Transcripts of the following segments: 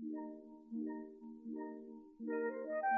when the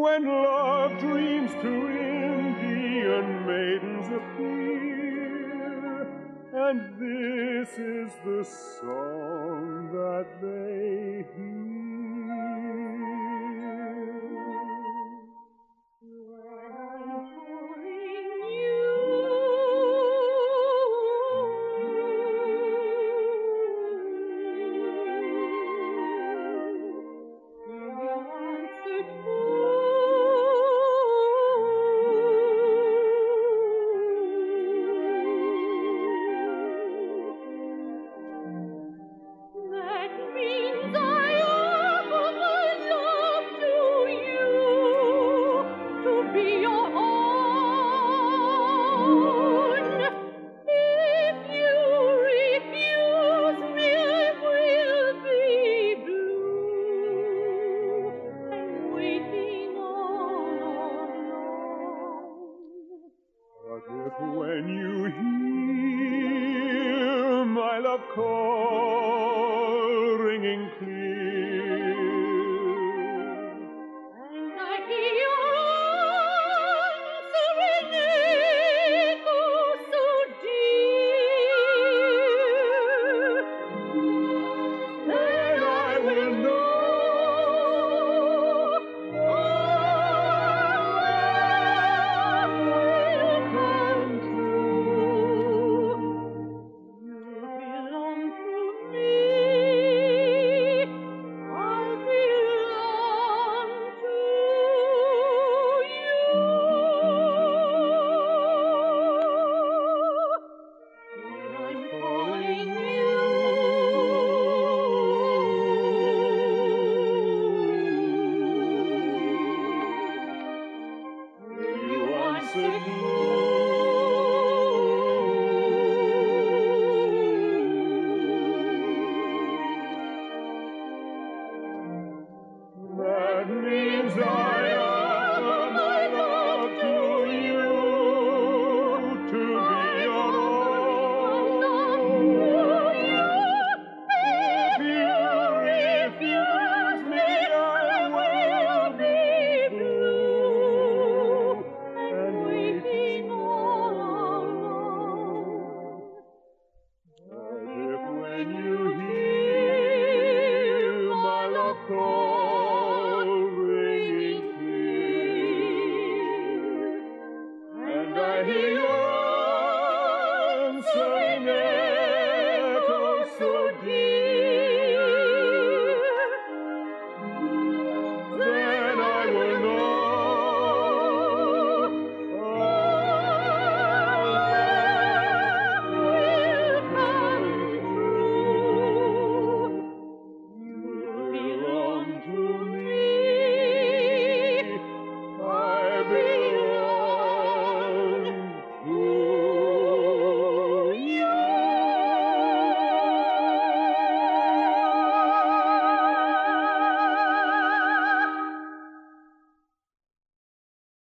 when love dreams to Indian maidens appear. And this is the song that they hear. When you hear my love call ringing clear. You ringing